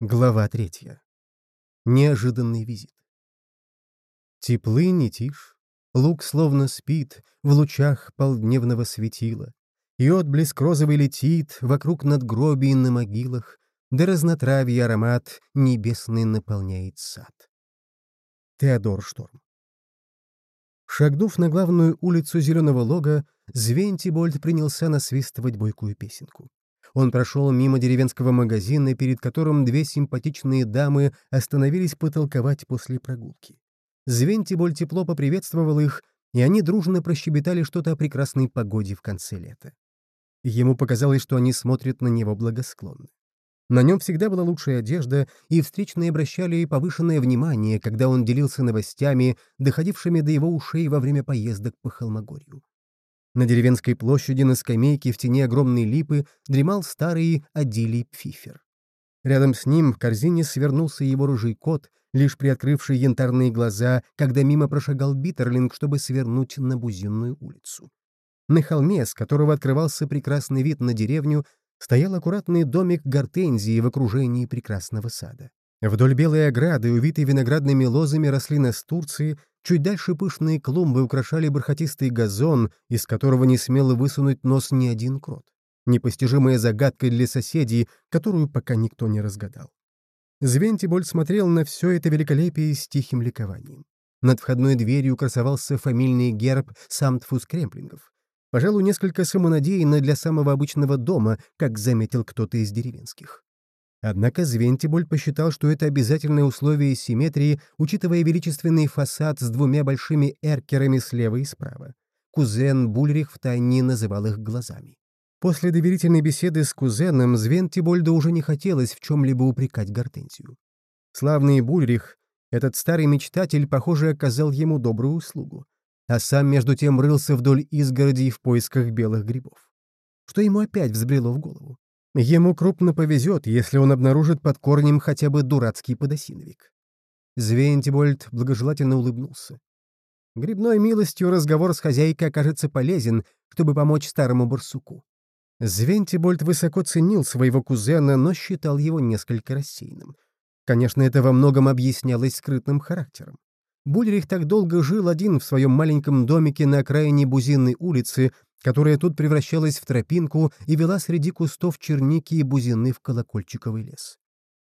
Глава третья. Неожиданный визит. Теплы не тишь, лук словно спит в лучах полдневного светила, и отблеск розовый летит вокруг надгробий на могилах, да разнотравье аромат небесный наполняет сад. Теодор Шторм. Шагнув на главную улицу Зеленого Лога, Звентибольд принялся насвистывать бойкую песенку. Он прошел мимо деревенского магазина, перед которым две симпатичные дамы остановились потолковать после прогулки. Звентиболь тепло поприветствовал их, и они дружно прощебетали что-то о прекрасной погоде в конце лета. Ему показалось, что они смотрят на него благосклонно. На нем всегда была лучшая одежда, и встречные обращали повышенное внимание, когда он делился новостями, доходившими до его ушей во время поездок по Холмогорью. На деревенской площади на скамейке в тени огромной липы дремал старый Адилий Пфифер. Рядом с ним в корзине свернулся его рыжий кот, лишь приоткрывший янтарные глаза, когда мимо прошагал Биттерлинг, чтобы свернуть на Бузинную улицу. На холме, с которого открывался прекрасный вид на деревню, стоял аккуратный домик гортензии в окружении прекрасного сада. Вдоль белой ограды, увитой виноградными лозами, росли настурции, чуть дальше пышные клумбы украшали бархатистый газон, из которого не смело высунуть нос ни один крот. Непостижимая загадка для соседей, которую пока никто не разгадал. Звентиболь смотрел на все это великолепие с тихим ликованием. Над входной дверью красовался фамильный герб Самтфус Кремплингов. Пожалуй, несколько самонадеянно для самого обычного дома, как заметил кто-то из деревенских. Однако Звентиболь посчитал, что это обязательное условие симметрии, учитывая величественный фасад с двумя большими эркерами слева и справа. Кузен Бульрих втайне называл их глазами. После доверительной беседы с кузеном Звентибольда уже не хотелось в чем-либо упрекать Гортензию. Славный Бульрих, этот старый мечтатель, похоже, оказал ему добрую услугу, а сам между тем рылся вдоль изгородей в поисках белых грибов. Что ему опять взбрело в голову? Ему крупно повезет, если он обнаружит под корнем хотя бы дурацкий подосиновик. Звентибольд благожелательно улыбнулся. Грибной милостью разговор с хозяйкой окажется полезен, чтобы помочь старому барсуку. Звентибольд высоко ценил своего кузена, но считал его несколько рассеянным. Конечно, это во многом объяснялось скрытным характером. Бульрих так долго жил один в своем маленьком домике на окраине Бузинной улицы, которая тут превращалась в тропинку и вела среди кустов черники и бузины в колокольчиковый лес.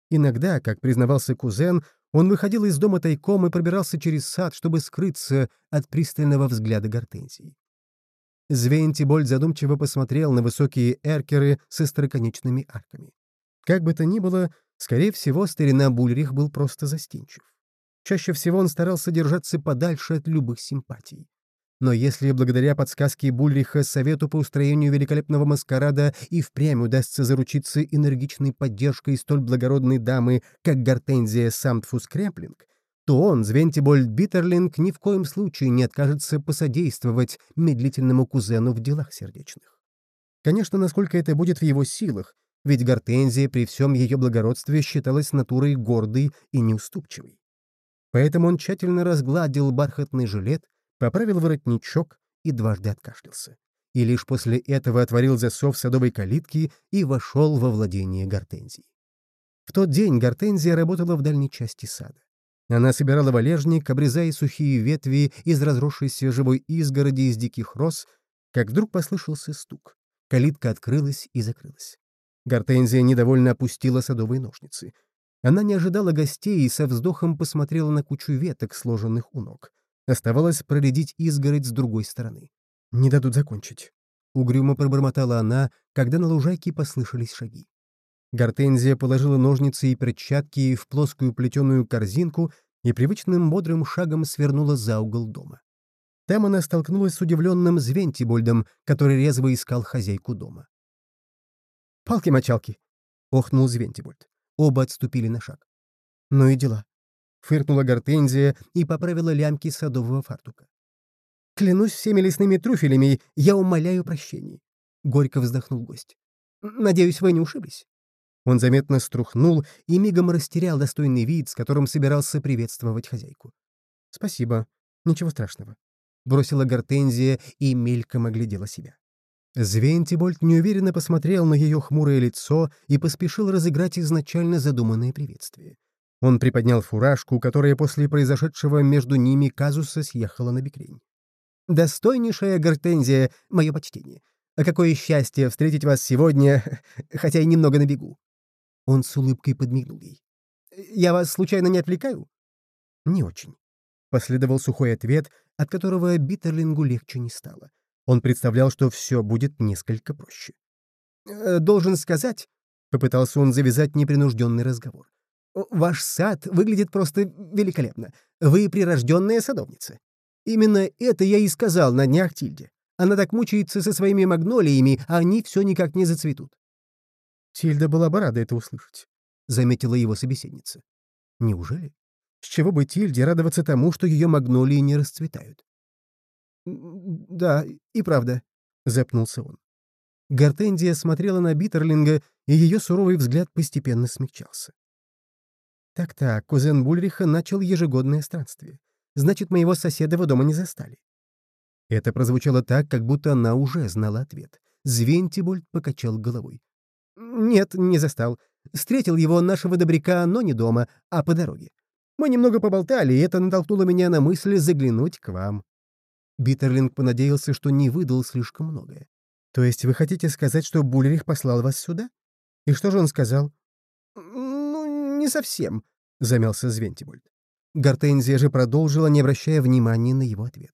Иногда, как признавался кузен, он выходил из дома тайком и пробирался через сад, чтобы скрыться от пристального взгляда гортензии. Звентибольд задумчиво посмотрел на высокие эркеры с остроконечными арками. Как бы то ни было, скорее всего, старина Бульрих был просто застенчив. Чаще всего он старался держаться подальше от любых симпатий. Но если благодаря подсказке Бульриха совету по устроению великолепного маскарада и впрямь удастся заручиться энергичной поддержкой столь благородной дамы, как Гортензия Самтфус Кремплинг, то он, Звентибольд Биттерлинг, ни в коем случае не откажется посодействовать медлительному кузену в делах сердечных. Конечно, насколько это будет в его силах, ведь Гортензия при всем ее благородстве считалась натурой гордой и неуступчивой. Поэтому он тщательно разгладил бархатный жилет, поправил воротничок и дважды откашлялся. И лишь после этого отворил засов садовой калитки и вошел во владение Гортензии. В тот день Гортензия работала в дальней части сада. Она собирала валежник, обрезая сухие ветви из разросшейся живой изгороди из диких роз, как вдруг послышался стук. Калитка открылась и закрылась. Гортензия недовольно опустила садовые ножницы. Она не ожидала гостей и со вздохом посмотрела на кучу веток, сложенных у ног. Оставалось проредить изгородь с другой стороны. «Не дадут закончить». Угрюмо пробормотала она, когда на лужайке послышались шаги. Гортензия положила ножницы и перчатки в плоскую плетеную корзинку и привычным бодрым шагом свернула за угол дома. Там она столкнулась с удивленным Звентибольдом, который резво искал хозяйку дома. «Палки-мочалки!» — охнул Звентибольд. Оба отступили на шаг. «Ну и дела. Фыркнула гортензия и поправила лямки садового фартука. «Клянусь всеми лесными трюфелями, я умоляю прощения», — горько вздохнул гость. «Надеюсь, вы не ушиблись?» Он заметно струхнул и мигом растерял достойный вид, с которым собирался приветствовать хозяйку. «Спасибо. Ничего страшного», — бросила гортензия и мельком оглядела себя. Звентибольд неуверенно посмотрел на ее хмурое лицо и поспешил разыграть изначально задуманное приветствие. Он приподнял фуражку, которая после произошедшего между ними казуса съехала на бекрень. «Достойнейшая гортензия, мое почтение. Какое счастье встретить вас сегодня, хотя и немного на бегу». Он с улыбкой подмигнул ей. «Я вас случайно не отвлекаю?» «Не очень». Последовал сухой ответ, от которого Биттерлингу легче не стало. Он представлял, что все будет несколько проще. «Э, «Должен сказать», — попытался он завязать непринужденный разговор, «ваш сад выглядит просто великолепно. Вы прирожденная садовница. Именно это я и сказал на днях Тильде. Она так мучается со своими магнолиями, а они все никак не зацветут». Тильда была бы рада это услышать, — заметила его собеседница. «Неужели? С чего бы Тильде радоваться тому, что ее магнолии не расцветают?» «Да, и правда», — запнулся он. Гортензия смотрела на Биттерлинга, и ее суровый взгляд постепенно смягчался. «Так-так, кузен Бульриха начал ежегодное странствие. Значит, моего соседа в дома не застали». Это прозвучало так, как будто она уже знала ответ. Звентибольд покачал головой. «Нет, не застал. Встретил его нашего добряка, но не дома, а по дороге. Мы немного поболтали, и это натолкнуло меня на мысль заглянуть к вам». Биттерлинг понадеялся, что не выдал слишком многое. «То есть вы хотите сказать, что Буллерих послал вас сюда? И что же он сказал?» «Ну, не совсем», — замялся Звентибольд. Гортензия же продолжила, не обращая внимания на его ответ.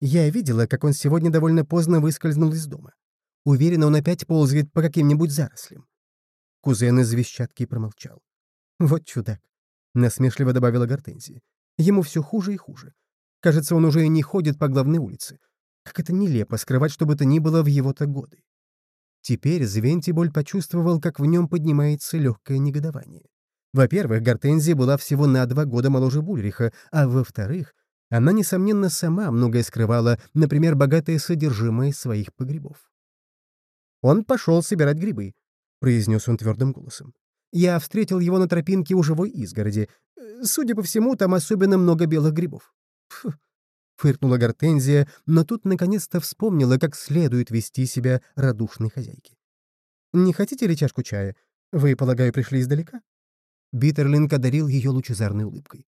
«Я видела, как он сегодня довольно поздно выскользнул из дома. Уверена, он опять ползает по каким-нибудь зарослям». Кузен из Вещатки промолчал. «Вот чудак», — насмешливо добавила Гортензия. «Ему все хуже и хуже. Кажется, он уже и не ходит по главной улице. Как это нелепо скрывать, что бы то ни было в его-то годы. Теперь Звентиболь почувствовал, как в нем поднимается легкое негодование. Во-первых, Гортензия была всего на два года моложе Бульриха, а во-вторых, она, несомненно, сама многое скрывала, например, богатое содержимое своих погребов. «Он пошел собирать грибы», — произнес он твердым голосом. «Я встретил его на тропинке у живой изгороди. Судя по всему, там особенно много белых грибов. Фу, фыркнула Гортензия, но тут наконец-то вспомнила, как следует вести себя радушной хозяйке. «Не хотите ли чашку чая? Вы, полагаю, пришли издалека?» Биттерлинг одарил ее лучезарной улыбкой.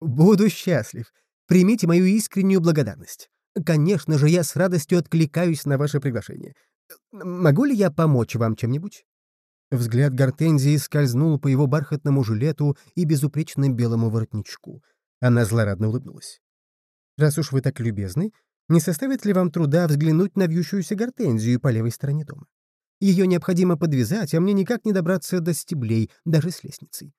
«Буду счастлив. Примите мою искреннюю благодарность. Конечно же, я с радостью откликаюсь на ваше приглашение. Могу ли я помочь вам чем-нибудь?» Взгляд Гортензии скользнул по его бархатному жилету и безупречным белому воротничку. Она злорадно улыбнулась. Раз уж вы так любезны, не составит ли вам труда взглянуть на вьющуюся гортензию по левой стороне дома? Ее необходимо подвязать, а мне никак не добраться до стеблей, даже с лестницей.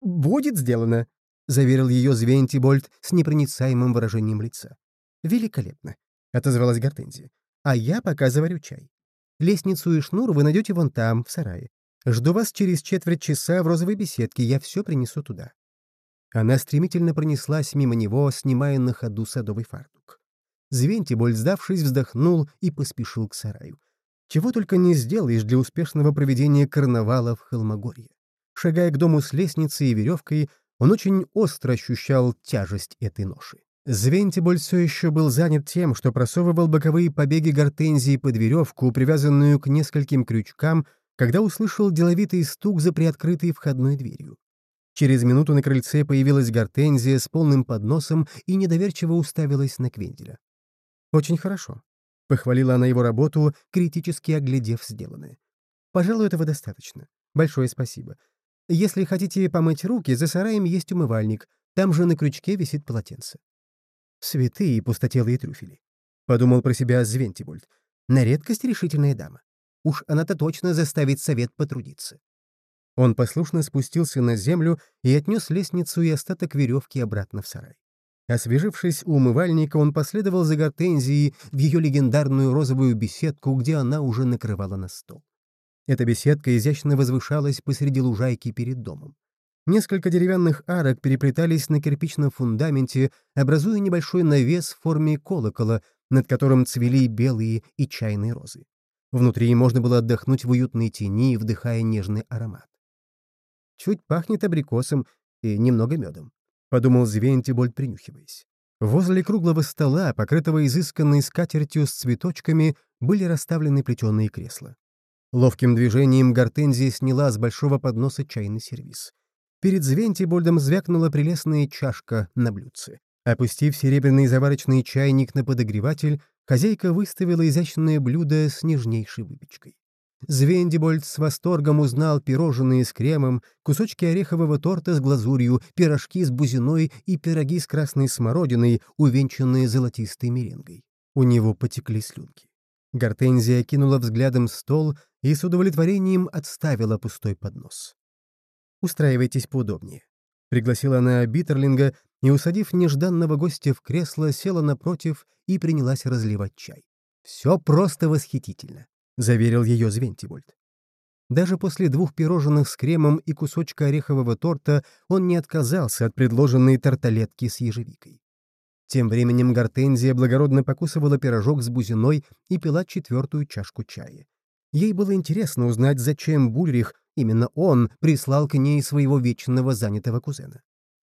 «Будет сделано», — заверил ее Звентибольд с непроницаемым выражением лица. «Великолепно», — отозвалась Гортензия. «А я пока заварю чай. Лестницу и шнур вы найдете вон там, в сарае. Жду вас через четверть часа в розовой беседке, я все принесу туда». Она стремительно пронеслась мимо него, снимая на ходу садовый фартук. Звентиболь, сдавшись, вздохнул и поспешил к сараю. Чего только не сделаешь для успешного проведения карнавала в Холмогорье. Шагая к дому с лестницей и веревкой, он очень остро ощущал тяжесть этой ноши. Звентиболь все еще был занят тем, что просовывал боковые побеги гортензии под веревку, привязанную к нескольким крючкам, когда услышал деловитый стук за приоткрытой входной дверью. Через минуту на крыльце появилась гортензия с полным подносом и недоверчиво уставилась на Квенделя. «Очень хорошо», — похвалила она его работу, критически оглядев сделанное. «Пожалуй, этого достаточно. Большое спасибо. Если хотите помыть руки, за сараем есть умывальник, там же на крючке висит полотенце». «Святые пустотелые трюфели», — подумал про себя Звентибольд. «На редкость решительная дама. Уж она-то точно заставит совет потрудиться». Он послушно спустился на землю и отнес лестницу и остаток веревки обратно в сарай. Освежившись у умывальника, он последовал за Гортензией в ее легендарную розовую беседку, где она уже накрывала на стол. Эта беседка изящно возвышалась посреди лужайки перед домом. Несколько деревянных арок переплетались на кирпичном фундаменте, образуя небольшой навес в форме колокола, над которым цвели белые и чайные розы. Внутри можно было отдохнуть в уютной тени, вдыхая нежный аромат. Чуть пахнет абрикосом и немного медом», — подумал Звентибольд, принюхиваясь. Возле круглого стола, покрытого изысканной скатертью с цветочками, были расставлены плетеные кресла. Ловким движением Гортензия сняла с большого подноса чайный сервиз. Перед Звентибольдом звякнула прелестная чашка на блюдце. Опустив серебряный заварочный чайник на подогреватель, хозяйка выставила изящное блюдо с нежнейшей выпечкой. Звендибольд с восторгом узнал пирожные с кремом, кусочки орехового торта с глазурью, пирожки с бузиной и пироги с красной смородиной, увенчанные золотистой меренгой. У него потекли слюнки. Гортензия кинула взглядом стол и с удовлетворением отставила пустой поднос. «Устраивайтесь поудобнее», — пригласила она Биттерлинга и, усадив нежданного гостя в кресло, села напротив и принялась разливать чай. «Все просто восхитительно», — заверил ее Звентибольд. Даже после двух пирожных с кремом и кусочка орехового торта он не отказался от предложенной тарталетки с ежевикой. Тем временем Гортензия благородно покусывала пирожок с бузиной и пила четвертую чашку чая. Ей было интересно узнать, зачем Бульрих, именно он, прислал к ней своего вечного занятого кузена.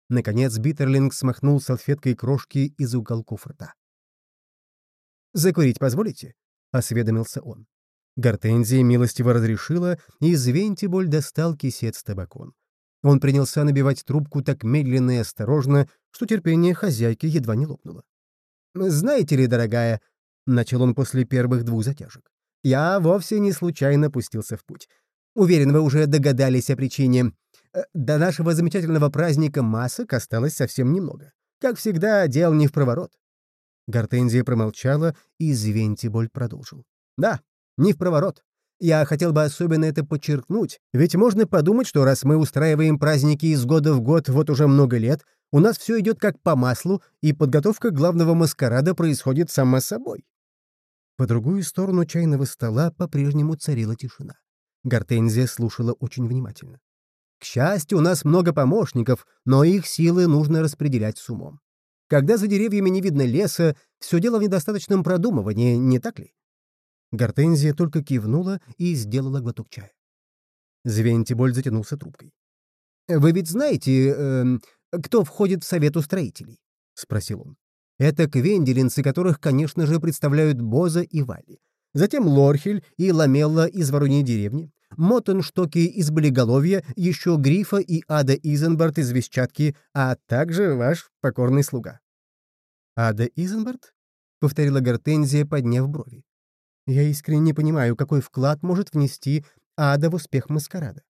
Наконец Биттерлинг смахнул салфеткой крошки из уголков рта. «Закурить позволите?» — осведомился он. Гортензия милостиво разрешила, и из Вентиболь достал кисет с табаком. Он принялся набивать трубку так медленно и осторожно, что терпение хозяйки едва не лопнуло. «Знаете ли, дорогая», — начал он после первых двух затяжек, «я вовсе не случайно пустился в путь. Уверен, вы уже догадались о причине. Э, до нашего замечательного праздника масок осталось совсем немного. Как всегда, дел не в проворот». Гортензия промолчала, и Звентиболь продолжил. «Да, не в проворот. Я хотел бы особенно это подчеркнуть, ведь можно подумать, что раз мы устраиваем праздники из года в год вот уже много лет, у нас все идет как по маслу, и подготовка главного маскарада происходит сама собой. По другую сторону чайного стола по-прежнему царила тишина. Гортензия слушала очень внимательно. К счастью, у нас много помощников, но их силы нужно распределять с умом. Когда за деревьями не видно леса, все дело в недостаточном продумывании, не так ли? Гортензия только кивнула и сделала глоток чая. Звентиболь затянулся трубкой. «Вы ведь знаете, э, кто входит в совет устроителей?» — спросил он. «Это квенделинцы, которых, конечно же, представляют Боза и Валли. Затем Лорхель и Ламелла из Вороньей деревни, Моттенштоки из Болиголовья, еще Грифа и Ада Изенбард из Вещатки, а также ваш покорный слуга». «Ада Изенбард?» — повторила Гортензия, подняв брови. Я искренне не понимаю, какой вклад может внести Ада в успех маскарада.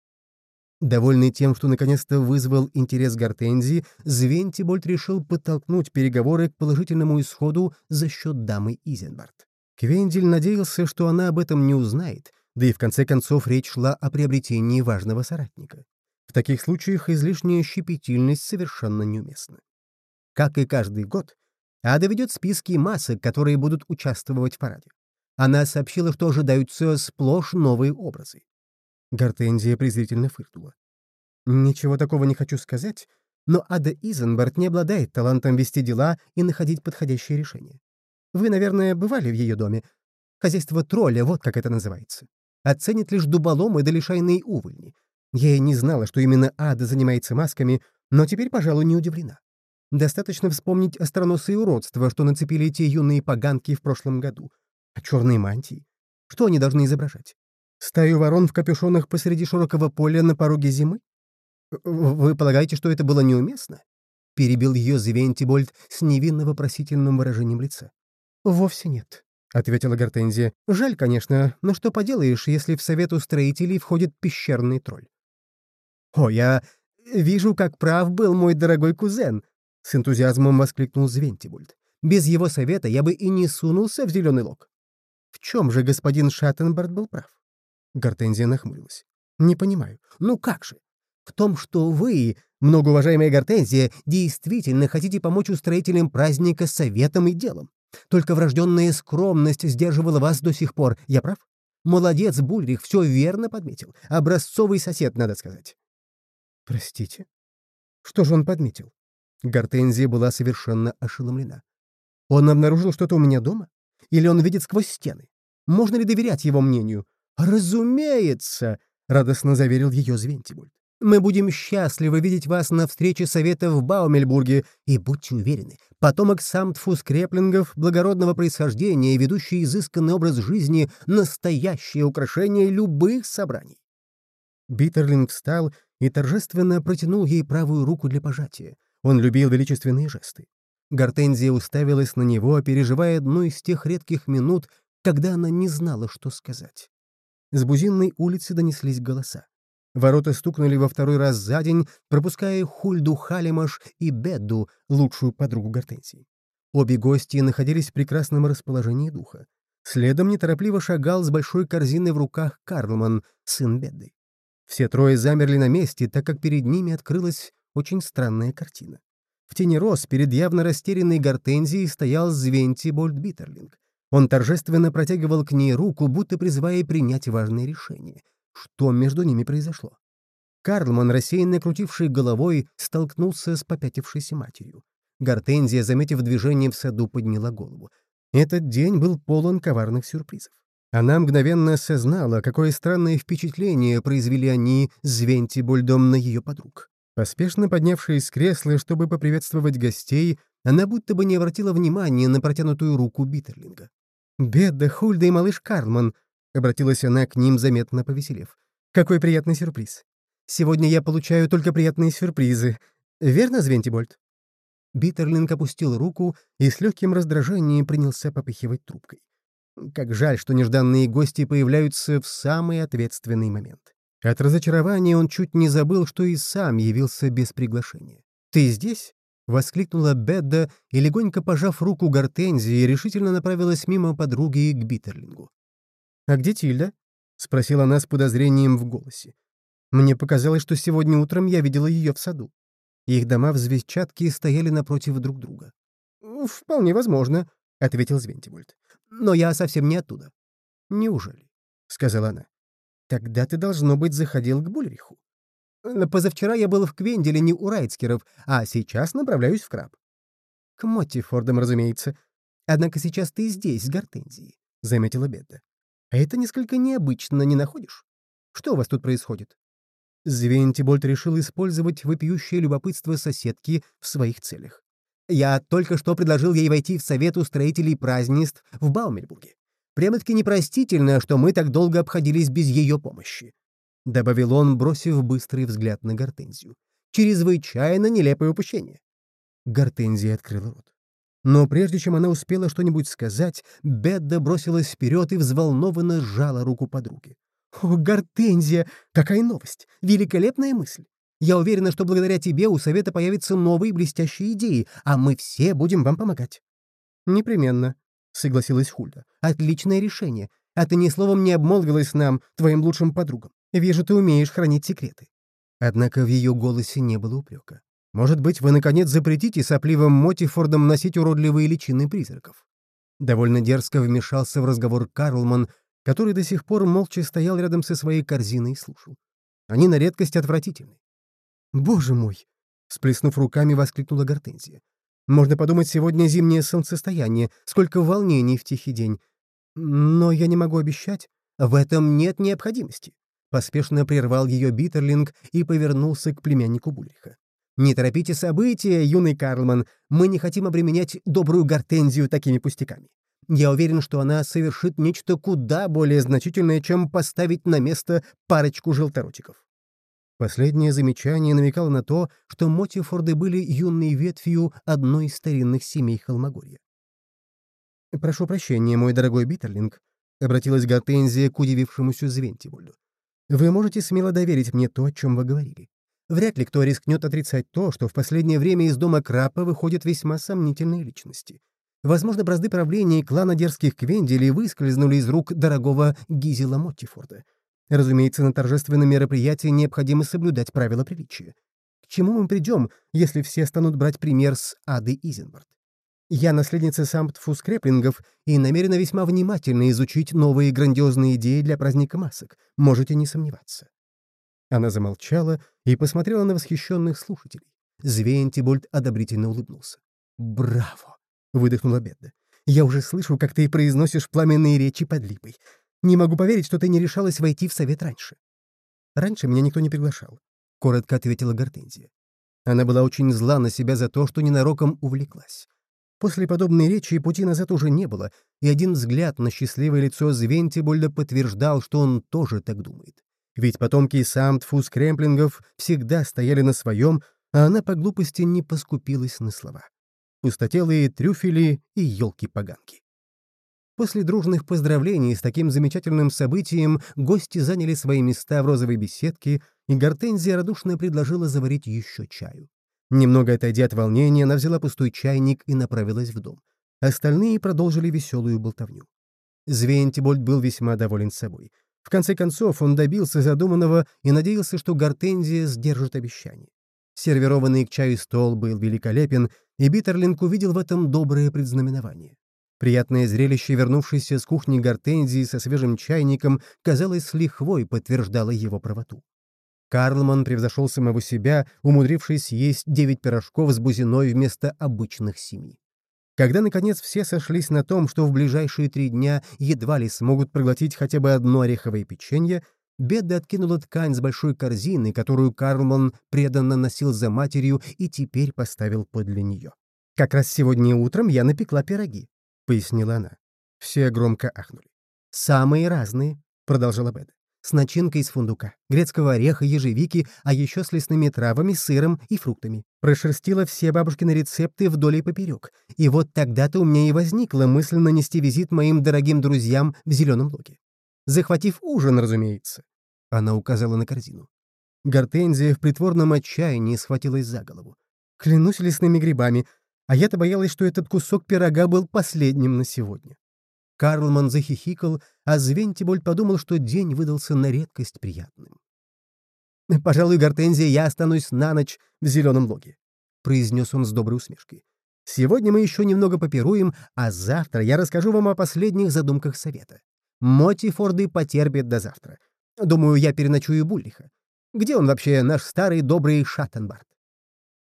Довольный тем, что наконец-то вызвал интерес Гортензии, Звентибольд решил подтолкнуть переговоры к положительному исходу за счет дамы Изенбард. Квендель надеялся, что она об этом не узнает, да и в конце концов речь шла о приобретении важного соратника. В таких случаях излишняя щепетильность совершенно неуместна. Как и каждый год, Ада ведет списки масок, которые будут участвовать в параде. Она сообщила, что ожидаются сплошь новые образы. Гортензия презрительно фыркнула. «Ничего такого не хочу сказать, но Ада Изенбард не обладает талантом вести дела и находить подходящие решения. Вы, наверное, бывали в ее доме. Хозяйство тролля, вот как это называется. Оценит лишь дуболомы да лишайные увольни. Я и не знала, что именно Ада занимается масками, но теперь, пожалуй, не удивлена. Достаточно вспомнить остроносые уродства, что нацепили те юные поганки в прошлом году — а черные мантии? Что они должны изображать? Стаю ворон в капюшонах посреди широкого поля на пороге зимы? Вы полагаете, что это было неуместно? Перебил ее Звентибольд с невинно вопросительным выражением лица. «Вовсе нет», — ответила Гортензия. «Жаль, конечно, но что поделаешь, если в совет устроителей входит пещерный тролль?» «О, я вижу, как прав был мой дорогой кузен!» — с энтузиазмом воскликнул Звентибольд. «Без его совета я бы и не сунулся в зеленый лог». В чем же господин Шаттенберт был прав? Гортензия нахмурилась. Не понимаю. Ну как же? В том, что вы, многоуважаемая Гортензия, действительно хотите помочь устроителям праздника советом и делом. Только врожденная скромность сдерживала вас до сих пор. Я прав? Молодец, Бульрих, все верно подметил. Образцовый сосед, надо сказать. Простите. Что же он подметил? Гортензия была совершенно ошеломлена. Он обнаружил что-то у меня дома? Или он видит сквозь стены? Можно ли доверять его мнению? «Разумеется!» — радостно заверил ее Звентибульт. Мы будем счастливы видеть вас на встрече Совета в Баумельбурге, и будьте уверены, потомок Самтфус Креплингов, благородного происхождения и ведущий изысканный образ жизни — настоящее украшение любых собраний. Биттерлинг встал и торжественно протянул ей правую руку для пожатия. Он любил величественные жесты. Гортензия уставилась на него, переживая одну из тех редких минут, когда она не знала, что сказать. С Бузинной улицы донеслись голоса. Ворота стукнули во второй раз за день, пропуская Хульду Халимаш и Бедду, лучшую подругу Гортензии. Обе гости находились в прекрасном расположении духа. Следом неторопливо шагал с большой корзиной в руках Карлман, сын Бедды. Все трое замерли на месте, так как перед ними открылась очень странная картина. В тени роз перед явно растерянной гортензией стоял Звенти Больдбиттерлинг. Он торжественно протягивал к ней руку, будто призывая принять важное решение — что между ними произошло? Карлман, рассеянно крутивший головой, столкнулся с попятившейся матерью. Гортензия, заметив движение в саду, подняла голову. Этот день был полон коварных сюрпризов. Она мгновенно осознала, какое странное впечатление произвели они с Венти Бульдом на ее подруг. Поспешно поднявшись с кресла, чтобы поприветствовать гостей, она будто бы не обратила внимания на протянутую руку Биттерлинга. «Беда, Хульда и малыш Карлман», Обратилась она к ним, заметно повеселев. «Какой приятный сюрприз. Сегодня я получаю только приятные сюрпризы. Верно, Звентибольд?» Биттерлинг опустил руку и с легким раздражением принялся попыхивать трубкой. Как жаль, что нежданные гости появляются в самый ответственный момент. От разочарования он чуть не забыл, что и сам явился без приглашения. «Ты здесь?» — воскликнула Бедда и, легонько пожав руку Гортензии, решительно направилась мимо подруги к Биттерлингу. «А где Тильда?» — спросила она с подозрением в голосе. «Мне показалось, что сегодня утром я видела ее в саду. Их дома в Звездчатке стояли напротив друг друга». «Вполне возможно», — ответил Звентибольд. «Но я совсем не оттуда». «Неужели?» — сказала она. «Тогда ты, должно быть, заходил к Бульриху». «Позавчера я был в Квенделе у Райцкеров, а сейчас направляюсь в Краб». «К Моттифордам, разумеется. Однако сейчас ты здесь, с Гортензией», — заметила Бедда. А это несколько необычно, не находишь? Что у вас тут происходит?» Звентибольд решил использовать вопиющее любопытство соседки в своих целях. «Я только что предложил ей войти в Совет устроителей празднеств в Баумельбурге. Прямо-таки непростительно, что мы так долго обходились без ее помощи», — добавил он, бросив быстрый взгляд на Гортензию. «Чрезвычайно нелепое упущение». Гортензия открыла рот. Но прежде чем она успела что-нибудь сказать, Бедда бросилась вперед и взволнованно сжала руку подруги. «О, Гортензия! Какая новость! Великолепная мысль! Я уверена, что благодаря тебе у Совета появятся новые блестящие идеи, а мы все будем вам помогать». «Непременно», — согласилась Хульда. «Отличное решение. А ты ни словом не обмолвилась нам, твоим лучшим подругам. Вижу, ты умеешь хранить секреты». Однако в ее голосе не было упрека. Может быть, вы, наконец, запретите сопливым Мотифордам носить уродливые личины призраков?» Довольно дерзко вмешался в разговор Карлман, который до сих пор молча стоял рядом со своей корзиной и слушал. Они на редкость отвратительны. «Боже мой!» — сплеснув руками, воскликнула Гортензия. «Можно подумать, сегодня зимнее солнцестояние, сколько волнений в тихий день. Но я не могу обещать. В этом нет необходимости». Поспешно прервал ее Биттерлинг и повернулся к племяннику Бульриха. Не торопите события, юный Карлман. Мы не хотим обременять добрую гортензию такими пустяками. Я уверен, что она совершит нечто куда более значительное, чем поставить на место парочку желторотиков. Последнее замечание намекало на то, что Мотифорды были юной ветвью одной из старинных семей Холмогорья. «Прошу прощения, мой дорогой Биттерлинг», — обратилась Гортензия к удивившемуся Звентибульду. «Вы можете смело доверить мне то, о чем вы говорили. Вряд ли кто рискнет отрицать то, что в последнее время из дома Крапа выходят весьма сомнительные личности. Возможно, бразды правления клана дерзких Квенделей выскользнули из рук дорогого Гизела Моттифорда. Разумеется, на торжественном мероприятии необходимо соблюдать правила приличия. К чему мы придем, если все станут брать пример с Ады Изенбард? Я наследница Самптфус Креплингов и намерена весьма внимательно изучить новые грандиозные идеи для праздника масок, можете не сомневаться. Она замолчала и посмотрела на восхищенных слушателей. Звентибольд одобрительно улыбнулся. «Браво!» — выдохнула Бедда. «Я уже слышу, как ты произносишь пламенные речи под липой. Не могу поверить, что ты не решалась войти в совет раньше». «Раньше меня никто не приглашал», — коротко ответила Гортензия. Она была очень зла на себя за то, что ненароком увлеклась. После подобной речи пути назад уже не было, и один взгляд на счастливое лицо Звентибольда подтверждал, что он тоже так думает. Ведь потомки Самтфус Кремплингов всегда стояли на своем, а она по глупости не поскупилась на слова. Пустотелые трюфели и елки-поганки. После дружных поздравлений с таким замечательным событием гости заняли свои места в розовой беседке, и Гортензия радушно предложила заварить еще чаю. Немного отойдя от волнения, она взяла пустой чайник и направилась в дом. Остальные продолжили веселую болтовню. Звентибольд был весьма доволен собой. В конце концов, он добился задуманного и надеялся, что Гортензия сдержит обещание. Сервированный к чаю стол был великолепен, и Биттерлинг увидел в этом доброе предзнаменование. Приятное зрелище, вернувшееся с кухни Гортензии со свежим чайником, казалось, с лихвой подтверждало его правоту. Карлман превзошел самого себя, умудрившись есть девять пирожков с бузиной вместо обычных семи. Когда, наконец, все сошлись на том, что в ближайшие три дня едва ли смогут проглотить хотя бы одно ореховое печенье, Бедда откинула ткань с большой корзины, которую Карлман преданно носил за матерью и теперь поставил подле нее. «Как раз сегодня утром я напекла пироги», — пояснила она. Все громко ахнули. «Самые разные», — продолжала Бедда с начинкой из фундука, грецкого ореха, ежевики, а еще с лесными травами, сыром и фруктами. Прошерстила все бабушкины рецепты вдоль и поперек. И вот тогда-то у меня и возникла мысль нанести визит моим дорогим друзьям в Зеленом Логе. Захватив ужин, разумеется. Она указала на корзину. Гортензия в притворном отчаянии схватилась за голову. Клянусь лесными грибами, а я-то боялась, что этот кусок пирога был последним на сегодня. Карлман захихикал, а Звентиболь подумал, что день выдался на редкость приятным. «Пожалуй, Гортензия, я останусь на ночь в зеленом логе», — произнес он с доброй усмешкой. «Сегодня мы еще немного попируем, а завтра я расскажу вам о последних задумках совета. Мотифорды потерпят до завтра. Думаю, я переночую Буллиха. Где он вообще, наш старый добрый Шаттенбард?»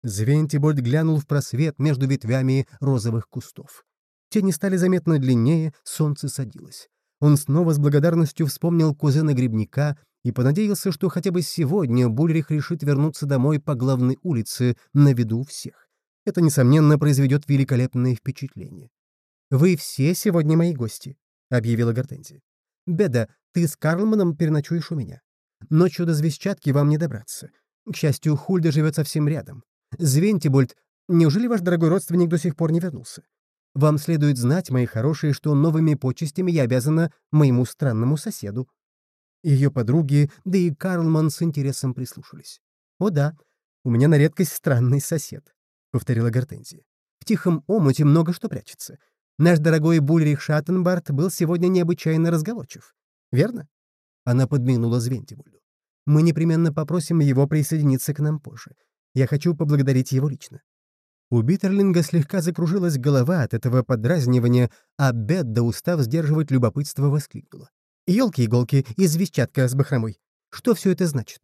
Звентибольд глянул в просвет между ветвями розовых кустов. Тени стали заметно длиннее, солнце садилось. Он снова с благодарностью вспомнил кузена-грибника и понадеялся, что хотя бы сегодня Бульрих решит вернуться домой по главной улице на виду всех. Это, несомненно, произведет великолепное впечатление. «Вы все сегодня мои гости», — объявила Гортензия. «Беда, ты с Карлманом переночуешь у меня. Ночью до Звездчатки вам не добраться. К счастью, Хульда живет совсем рядом. Звентибольд, неужели ваш дорогой родственник до сих пор не вернулся? Вам следует знать, мои хорошие, что новыми почестями я обязана моему странному соседу». Ее подруги, да и Карлман с интересом прислушались. «О да, у меня на редкость странный сосед», — повторила Гортензия. «В тихом омуте много что прячется. Наш дорогой Бульрих Шаттенбарт был сегодня необычайно разговорчив. Верно?» Она подмигнула Звентибулю. «Мы непременно попросим его присоединиться к нам позже. Я хочу поблагодарить его лично. У Биттерлинга слегка закружилась голова от этого подразнивания, а Бедда, устав сдерживать любопытство, воскликнула. «Елки-иголки, извещатка с бахромой. Что все это значит?»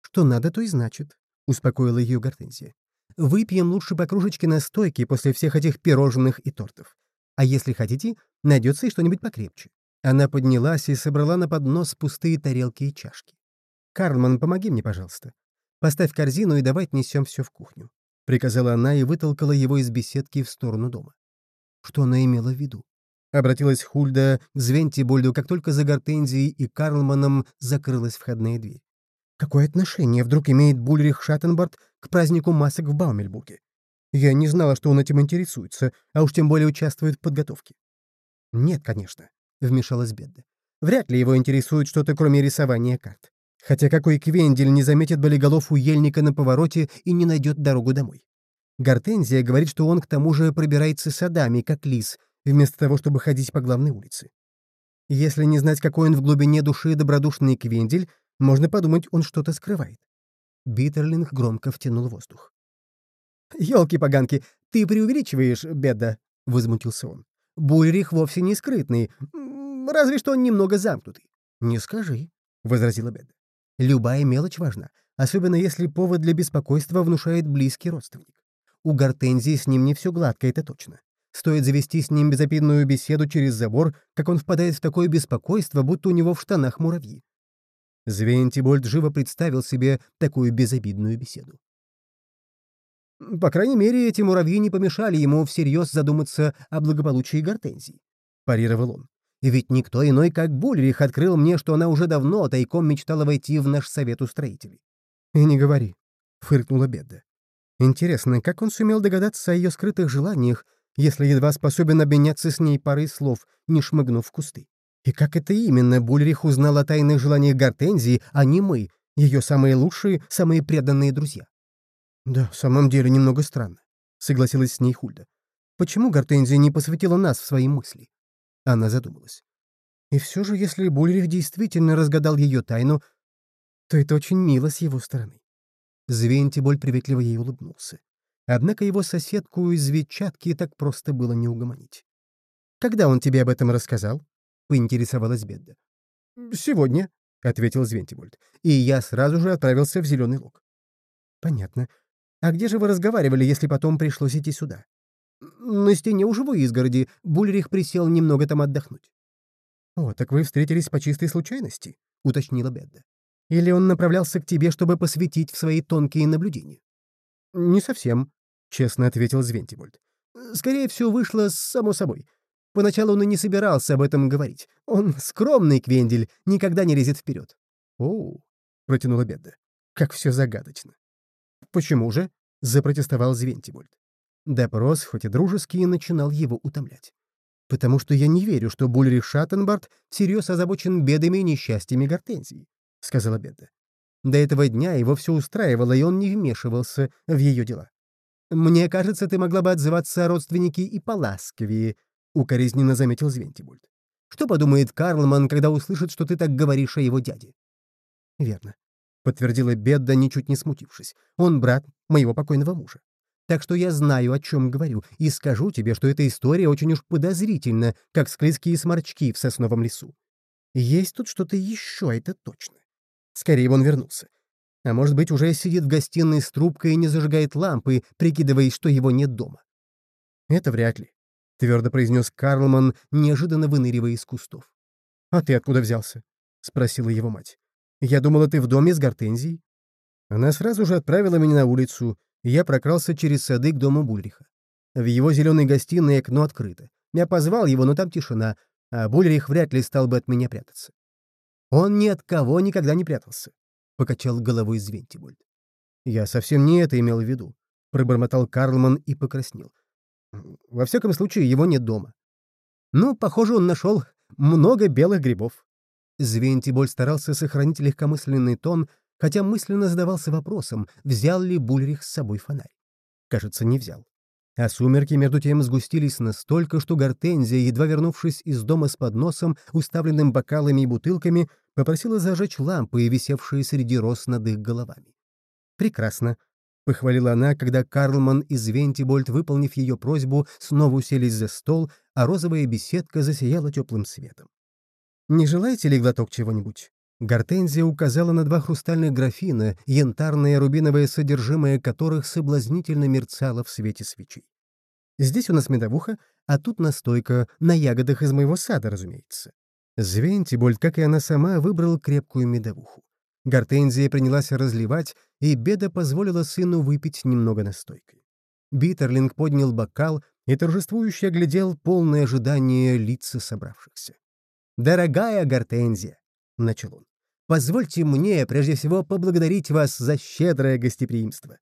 «Что надо, то и значит», — успокоила ее Гортензия. «Выпьем лучше по кружечке настойки после всех этих пирожных и тортов. А если хотите, найдется и что-нибудь покрепче». Она поднялась и собрала на поднос пустые тарелки и чашки. «Карлман, помоги мне, пожалуйста. Поставь корзину и давай отнесем все в кухню приказала она и вытолкала его из беседки в сторону дома. Что она имела в виду? Обратилась Хульда к Звентибольду, как только за Гортензией и Карлманом закрылась входная дверь. Какое отношение вдруг имеет Бульрих Шаттенбард к празднику масок в Баумельбурге? Я не знала, что он этим интересуется, а уж тем более участвует в подготовке. Нет, конечно, — вмешалась Бедда. Вряд ли его интересует что-то, кроме рисования карт. Хотя какой Квендель не заметит болиголов у ельника на повороте и не найдет дорогу домой. Гортензия говорит, что он к тому же пробирается садами, как лис, вместо того, чтобы ходить по главной улице. Если не знать, какой он в глубине души добродушный Квендель, можно подумать, он что-то скрывает. Биттерлинг громко втянул воздух. «Елки-поганки, ты преувеличиваешь, Беда», — возмутился он. «Бульрих вовсе не скрытный, разве что он немного замкнутый». «Не скажи», — возразила Беда. Любая мелочь важна, особенно если повод для беспокойства внушает близкий родственник. У Гортензии с ним не все гладко, это точно. Стоит завести с ним безобидную беседу через забор, как он впадает в такое беспокойство, будто у него в штанах муравьи. Звентибольд живо представил себе такую безобидную беседу. По крайней мере, эти муравьи не помешали ему всерьез задуматься о благополучии гортензий, — парировал он. Ведь никто иной, как Бульрих, открыл мне, что она уже давно тайком мечтала войти в наш совет устроителей. — И не говори, — фыркнула Бедда. Интересно, как он сумел догадаться о ее скрытых желаниях, если едва способен обменяться с ней парой слов, не шмыгнув в кусты? И как это именно Бульрих узнал о тайных желаниях Гортензии, а не мы, ее самые лучшие, самые преданные друзья? Да, в самом деле немного странно, согласилась с ней Хульда. Почему Гортензия не посвятила нас в свои мысли? Она задумалась. И все же, если Бульрих действительно разгадал ее тайну, то это очень мило с его стороны. Звентиболь приветливо ей улыбнулся. Однако его соседку из ветчатки так просто было не угомонить. «Когда он тебе об этом рассказал?» — поинтересовалась Бедда. «Сегодня», — ответил Звентибольд. «И я сразу же отправился в Зеленый Луг». «Понятно. А где же вы разговаривали, если потом пришлось идти сюда?» «На стене у живой изгороди. Бульрих присел немного там отдохнуть». «О, так вы встретились по чистой случайности?» — уточнила Бедда. Или он направлялся к тебе, чтобы посвятить в свои тонкие наблюдения? — Не совсем, — честно ответил Звентибольд. — Скорее всего, вышло само собой. Поначалу он и не собирался об этом говорить. Он скромный Квендель, никогда не лезет вперед. — О, — протянула Бедда, — как все загадочно. — Почему же? — запротестовал Звентибольд. Допрос, хоть и дружеский, начинал его утомлять. «Потому что я не верю, что Бульрих Шаттенбарт всерьез озабочен бедами и несчастьями Гортензии. — сказала Беда. До этого дня его все устраивало, и он не вмешивался в ее дела. «Мне кажется, ты могла бы отзываться о родственнике и поласковее», — укоризненно заметил Звентибульт. «Что подумает Карлман, когда услышит, что ты так говоришь о его дяде?» «Верно», — подтвердила Бедда, ничуть не смутившись. «Он брат моего покойного мужа. Так что я знаю, о чем говорю, и скажу тебе, что эта история очень уж подозрительна, как склизкие сморчки в сосновом лесу. Есть тут что-то еще, это точно. Скорее он вернулся. А может быть, уже сидит в гостиной с трубкой и не зажигает лампы, прикидываясь, что его нет дома. «Это вряд ли», — твердо произнес Карлман, неожиданно выныривая из кустов. «А ты откуда взялся?» — спросила его мать. «Я думала, ты в доме с гортензией». Она сразу же отправила меня на улицу, я прокрался через сады к дому Бульриха. В его зеленой гостиной окно открыто. Я позвал его, но там тишина, а Бульрих вряд ли стал бы от меня прятаться. Он ни от кого никогда не прятался, — покачал головой Звентибольд. Я совсем не это имел в виду, — пробормотал Карлман и покраснел. Во всяком случае, его нет дома. Ну, похоже, он нашел много белых грибов. Звентибольд старался сохранить легкомысленный тон, хотя мысленно задавался вопросом, взял ли Бульрих с собой фонарь. Кажется, не взял. А сумерки, между тем, сгустились настолько, что Гортензия, едва вернувшись из дома с подносом, уставленным бокалами и бутылками, попросила зажечь лампы, висевшие среди роз над их головами. «Прекрасно», — похвалила она, когда Карлман и Звентибольд, выполнив ее просьбу, снова уселись за стол, а розовая беседка засияла теплым светом. «Не желаете ли глоток чего-нибудь?» Гортензия указала на два хрустальных графина, янтарное и рубиновое содержимое которых соблазнительно мерцало в свете свечей. Здесь у нас медовуха, а тут настойка, на ягодах из моего сада, разумеется. Звентибольд, как и она сама, выбрал крепкую медовуху. Гортензия принялась разливать, и Беда позволила сыну выпить немного настойкой. Биттерлинг поднял бокал и торжествующе оглядел полное ожидание лица собравшихся. «Дорогая Гортензия!» — начал он. Позвольте мне, прежде всего, поблагодарить вас за щедрое гостеприимство.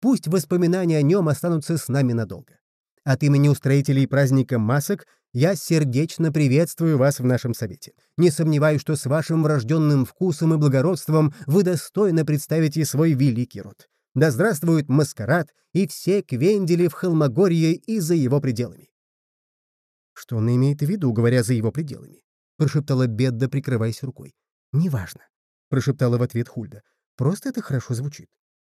Пусть воспоминания о нем останутся с нами надолго. От имени устроителей праздника масок я сердечно приветствую вас в нашем совете. Не сомневаюсь, что с вашим врожденным вкусом и благородством вы достойно представите свой великий род. Да здравствует маскарад и все квендели в Холмогорье и за его пределами. Что он имеет в виду, говоря за его пределами? Прошептала Бедда, прикрываясь рукой. «Неважно», — прошептала в ответ Хульда. «Просто это хорошо звучит».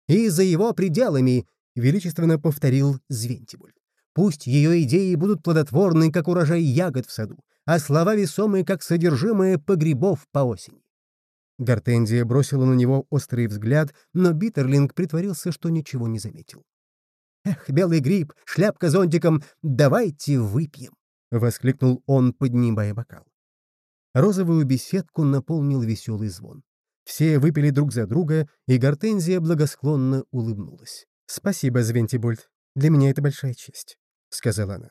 «И за его пределами», — величественно повторил Звентибуль. «Пусть ее идеи будут плодотворны, как урожай ягод в саду, а слова весомые, как содержимое погребов по осени». Гортензия бросила на него острый взгляд, но Биттерлинг притворился, что ничего не заметил. «Эх, белый гриб, шляпка зонтиком, давайте выпьем!» — воскликнул он, поднимая бокал. Розовую беседку наполнил веселый звон. Все выпили друг за друга, и Гортензия благосклонно улыбнулась. «Спасибо, Звентибольд. Для меня это большая честь», — сказала она.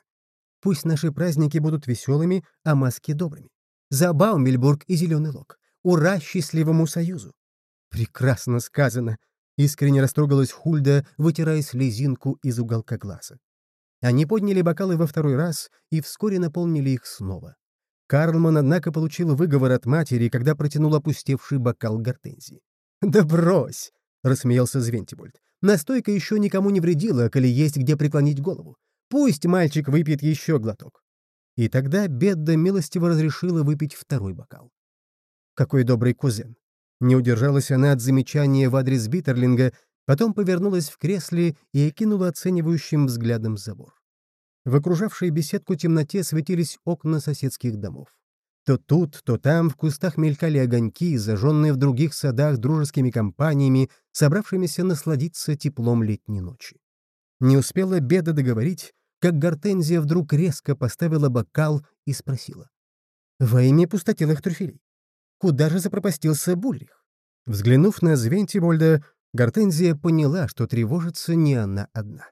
«Пусть наши праздники будут веселыми, а маски добрыми. За Баумельбург и Зеленый Лог. Ура счастливому союзу!» «Прекрасно сказано!» — искренне растрогалась Хульда, вытирая слезинку из уголка глаза. Они подняли бокалы во второй раз и вскоре наполнили их снова. Карлман, однако, получил выговор от матери, когда протянул опустевший бокал гортензии. «Да брось!» — рассмеялся Звентибольд. «Настойка еще никому не вредила, коли есть где преклонить голову. Пусть мальчик выпьет еще глоток». И тогда Бедда милостиво разрешила выпить второй бокал. Какой добрый кузен! Не удержалась она от замечания в адрес Биттерлинга, потом повернулась в кресле и окинула оценивающим взглядом забор. В окружавшей беседку темноте светились окна соседских домов. То тут, то там в кустах мелькали огоньки, зажженные в других садах дружескими компаниями, собравшимися насладиться теплом летней ночи. Не успела Беда договорить, как Гортензия вдруг резко поставила бокал и спросила. «Во имя пустотелых трюфелей, куда же запропастился Бульрих?» Взглянув на Звентибольда, Гортензия поняла, что тревожится не она одна.